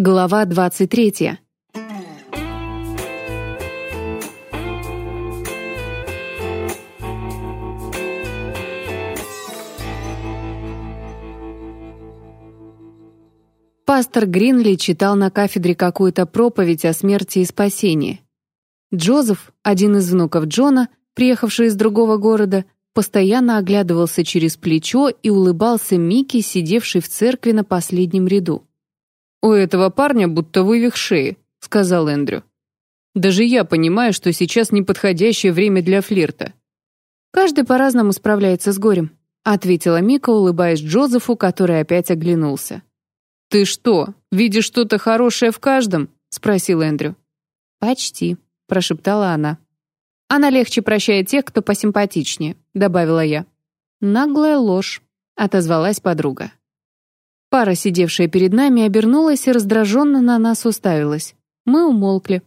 Глава 23. Пастор Гринли читал на кафедре какую-то проповедь о смерти и спасении. Джозеф, один из внуков Джона, приехавший из другого города, постоянно оглядывался через плечо и улыбался Микки, сидевшей в церкви на последнем ряду. «У этого парня будто вывих шеи», — сказал Эндрю. «Даже я понимаю, что сейчас неподходящее время для флирта». «Каждый по-разному справляется с горем», — ответила Мика, улыбаясь Джозефу, который опять оглянулся. «Ты что, видишь что-то хорошее в каждом?» — спросил Эндрю. «Почти», — прошептала она. «Она легче прощает тех, кто посимпатичнее», — добавила я. «Наглая ложь», — отозвалась подруга. Пара, сидевшая перед нами, обернулась и раздраженно на нас уставилась. Мы умолкли.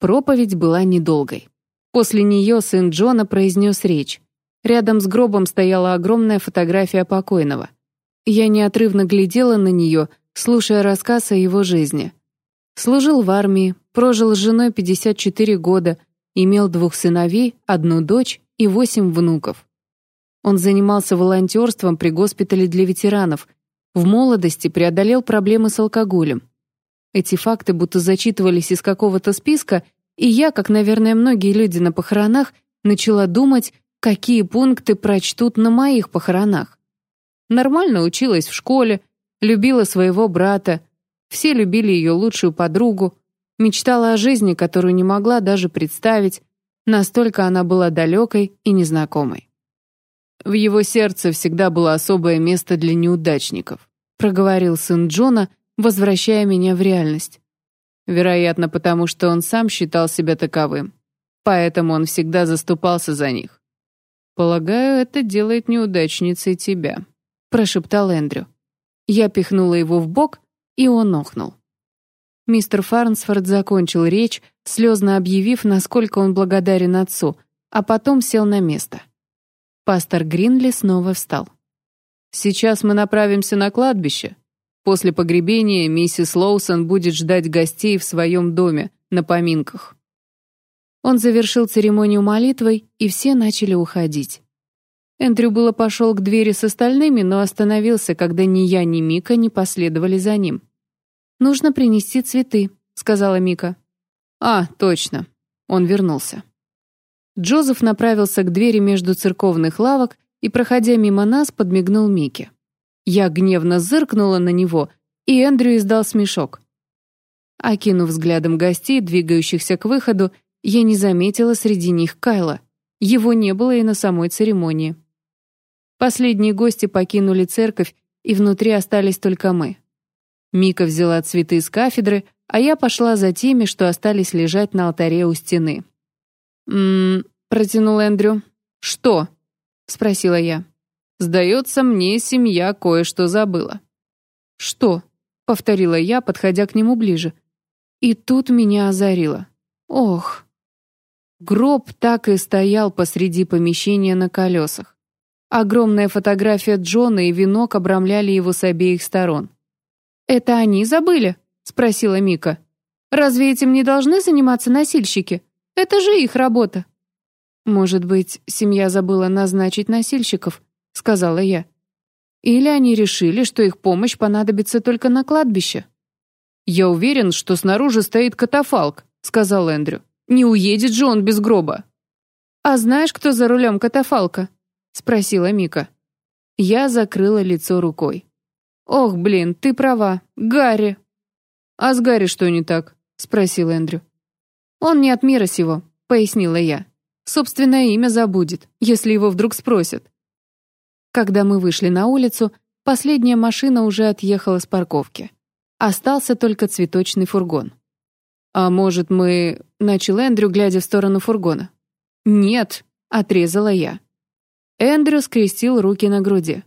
Проповедь была недолгой. После нее сын Джона произнес речь. Рядом с гробом стояла огромная фотография покойного. Я неотрывно глядела на нее, слушая рассказ о его жизни. Служил в армии, прожил с женой 54 года, имел двух сыновей, одну дочь и восемь внуков. Он занимался волонтерством при госпитале для ветеранов, в молодости преодолел проблемы с алкоголем. Эти факты будто зачитывались из какого-то списка, и я, как, наверное, многие люди на похоронах, начала думать, какие пункты прочтут на моих похоронах. Нормально училась в школе, любила своего брата, все любили ее лучшую подругу, мечтала о жизни, которую не могла даже представить, настолько она была далекой и незнакомой. В его сердце всегда было особое место для неудачников, проговорил сын Джона, возвращая меня в реальность. Вероятно, потому что он сам считал себя таковым. Поэтому он всегда заступался за них. «Полагаю, это делает неудачницей тебя», — прошептал Эндрю. Я пихнула его в бок, и он охнул. Мистер Фарнсфорд закончил речь, слезно объявив, насколько он благодарен отцу, а потом сел на место. Пастор Гринли снова встал. «Сейчас мы направимся на кладбище. После погребения миссис Лоусон будет ждать гостей в своем доме, на поминках». Он завершил церемонию молитвой, и все начали уходить. Эндрю было пошел к двери с остальными, но остановился, когда ни я, ни Мика не последовали за ним. «Нужно принести цветы», — сказала Мика. «А, точно». Он вернулся. Джозеф направился к двери между церковных лавок и, проходя мимо нас, подмигнул Микки. Я гневно зыркнула на него, и Эндрю издал смешок. Окинув взглядом гостей, двигающихся к выходу, я не заметила среди них Кайла. Его не было и на самой церемонии. Последние гости покинули церковь, и внутри остались только мы. Мика взяла цветы с кафедры, а я пошла за теми, что остались лежать на алтаре у стены. «М-м-м», протянул Эндрю. «Что?» — спросила я. «Сдается мне, семья кое-что забыла». «Что?» — повторила я, подходя к нему ближе. И тут меня озарило. «Ох!» Гроб так и стоял посреди помещения на колесах. Огромная фотография Джона и венок обрамляли его с обеих сторон. «Это они забыли?» — спросила Мика. «Разве этим не должны заниматься носильщики?» Это же их работа». «Может быть, семья забыла назначить носильщиков», — сказала я. «Или они решили, что их помощь понадобится только на кладбище». «Я уверен, что снаружи стоит катафалк», — сказал Эндрю. «Не уедет же он без гроба». «А знаешь, кто за рулем катафалка?» — спросила Мика. Я закрыла лицо рукой. «Ох, блин, ты права. Гарри!» «А с Гарри что не так?» — спросил Эндрю. «Он не от мира сего», — пояснила я. «Собственное имя забудет, если его вдруг спросят». Когда мы вышли на улицу, последняя машина уже отъехала с парковки. Остался только цветочный фургон. «А может, мы...» — начал Эндрю, глядя в сторону фургона. «Нет», — отрезала я. Эндрю скрестил руки на груди.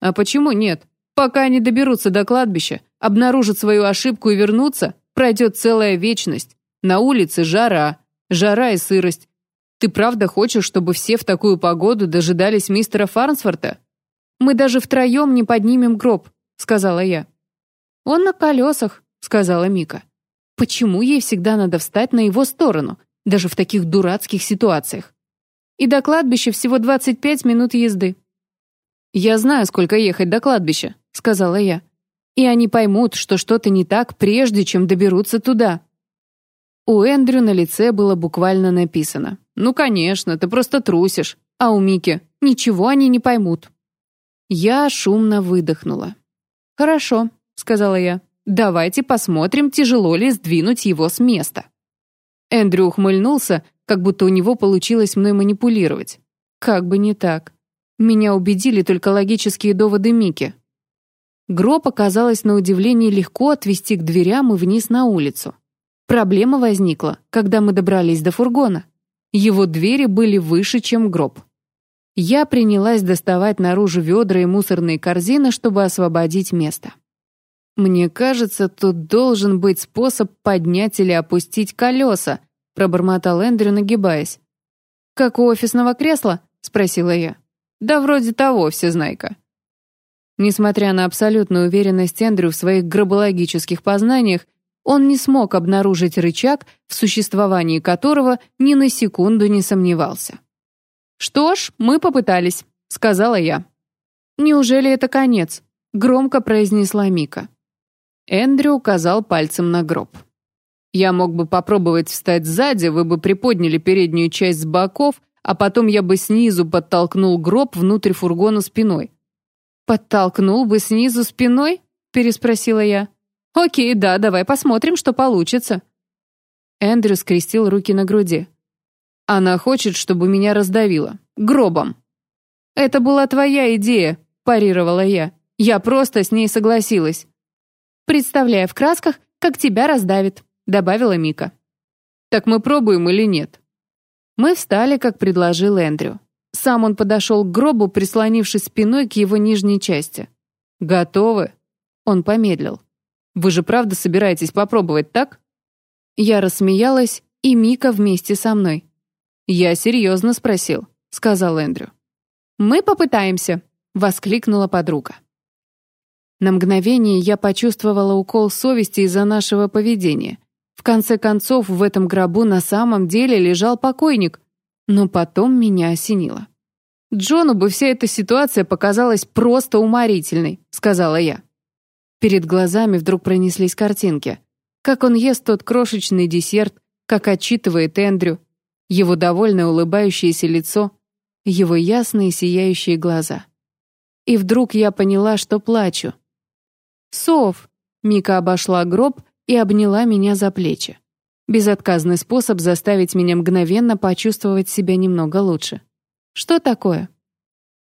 «А почему нет? Пока они доберутся до кладбища, обнаружат свою ошибку и вернутся, пройдет целая вечность. На улице жара, жара и сырость. Ты правда хочешь, чтобы все в такую погоду дожидались мистера Фарнсворта? Мы даже втроем не поднимем гроб, сказала я. Он на колесах, — сказала Мика. «Почему ей всегда надо встать на его сторону, даже в таких дурацких ситуациях? И до кладбища всего 25 минут езды». «Я знаю, сколько ехать до кладбища», — сказала я. «И они поймут, что что-то не так, прежде чем доберутся туда». У Эндрю на лице было буквально написано. «Ну, конечно, ты просто трусишь. А у Мики ничего они не поймут». Я шумно выдохнула. «Хорошо», — сказала я. «Давайте посмотрим, тяжело ли сдвинуть его с места». Эндрю ухмыльнулся, как будто у него получилось мной манипулировать. Как бы не так. Меня убедили только логические доводы Мики. Гроб оказалось на удивление легко отвести к дверям и вниз на улицу. Проблема возникла, когда мы добрались до фургона. Его двери были выше, чем гроб. Я принялась доставать наружу ведра и мусорные корзины, чтобы освободить место. «Мне кажется, тут должен быть способ поднять или опустить колеса», пробормотал Эндрю, нагибаясь. «Как у офисного кресла?» — спросила я. «Да вроде того, всезнайка». Несмотря на абсолютную уверенность Эндрю в своих гробологических познаниях, он не смог обнаружить рычаг, в существовании которого ни на секунду не сомневался. «Что ж, мы попытались», — сказала я. «Неужели это конец?» — громко произнесла Мика. Эндрю указал пальцем на гроб. «Я мог бы попробовать встать сзади, вы бы приподняли переднюю часть с боков, а потом я бы снизу подтолкнул гроб внутрь фургона спиной». «Подтолкнул бы снизу спиной?» — переспросила я. «Окей, да, давай посмотрим, что получится». Эндрю скрестил руки на груди. Она хочет, чтобы меня раздавило. Гробом. Это была твоя идея, парировала я. Я просто с ней согласилась. Представляя в красках, как тебя раздавит, добавила Мика. Так мы пробуем или нет? Мы встали, как предложил Эндрю. Сам он подошел к гробу, прислонившись спиной к его нижней части. «Готовы?» Он помедлил. «Вы же правда собираетесь попробовать, так?» Я рассмеялась, и Мика вместе со мной. «Я серьезно спросил», — сказал Эндрю. «Мы попытаемся», — воскликнула подруга. На мгновение я почувствовала укол совести из-за нашего поведения. В конце концов, в этом гробу на самом деле лежал покойник, но потом меня осенило. «Джону бы вся эта ситуация показалась просто уморительной», — сказала я. Перед глазами вдруг пронеслись картинки. Как он ест тот крошечный десерт, как отчитывает Эндрю, его довольно улыбающееся лицо, его ясные сияющие глаза. И вдруг я поняла, что плачу. «Сов!» — Мика обошла гроб и обняла меня за плечи. Безотказный способ заставить меня мгновенно почувствовать себя немного лучше. «Что такое?»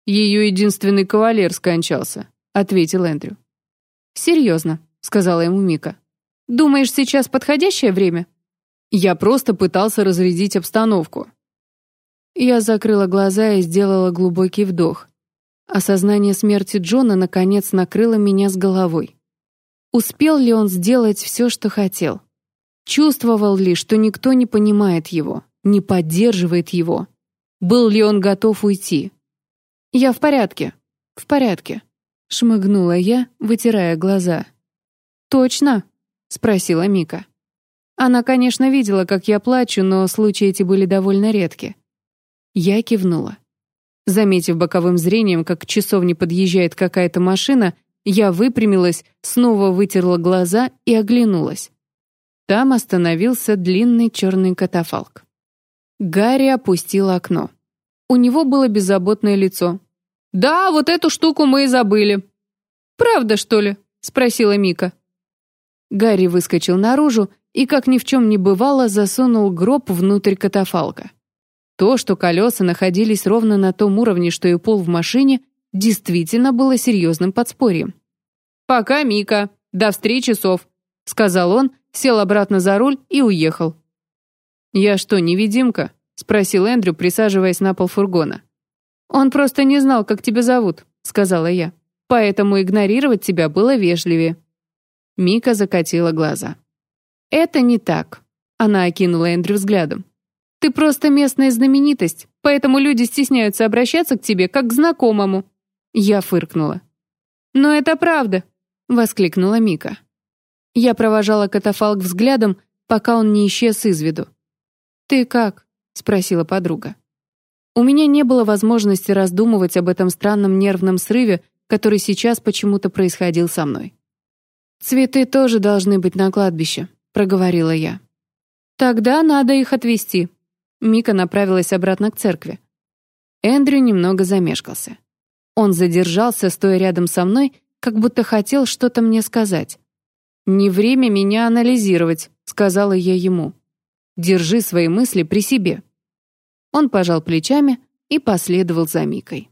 «Ее единственный кавалер скончался», — ответил Эндрю. «Серьезно», — сказала ему Мика. «Думаешь, сейчас подходящее время?» Я просто пытался разрядить обстановку. Я закрыла глаза и сделала глубокий вдох. Осознание смерти Джона наконец накрыло меня с головой. Успел ли он сделать все, что хотел? Чувствовал ли, что никто не понимает его, не поддерживает его? Был ли он готов уйти? «Я в порядке, в порядке», — шмыгнула я, вытирая глаза. «Точно?» — спросила Мика. Она, конечно, видела, как я плачу, но случаи эти были довольно редки. Я кивнула. Заметив боковым зрением, как к часовне подъезжает какая-то машина, я выпрямилась, снова вытерла глаза и оглянулась. Там остановился длинный черный катафалк. Гарри опустил окно. У него было беззаботное лицо. «Да, вот эту штуку мы и забыли». «Правда, что ли?» — спросила Мика. Гарри выскочил наружу и, как ни в чем не бывало, засунул гроб внутрь катафалка. То, что колеса находились ровно на том уровне, что и пол в машине, действительно было серьезным подспорьем. «Пока, Мика. До встречи, Сов», — сказал он, сел обратно за руль и уехал. «Я что, невидимка?» — спросил Эндрю, присаживаясь на пол фургона. «Он просто не знал, как тебя зовут», — сказала я. «Поэтому игнорировать тебя было вежливее». Мика закатила глаза. «Это не так», — она окинула Эндрю взглядом. «Ты просто местная знаменитость, поэтому люди стесняются обращаться к тебе как к знакомому». Я фыркнула. «Но это правда», — воскликнула Мика. Я провожала катафалк взглядом, пока он не исчез из виду. «Ты как?» — спросила подруга. У меня не было возможности раздумывать об этом странном нервном срыве, который сейчас почему-то происходил со мной. «Цветы тоже должны быть на кладбище», — проговорила я. «Тогда надо их отвезти». Мика направилась обратно к церкви. Эндрю немного замешкался. Он задержался, стоя рядом со мной, как будто хотел что-то мне сказать. «Не время меня анализировать», — сказала я ему. «Держи свои мысли при себе». Он пожал плечами и последовал за Микой.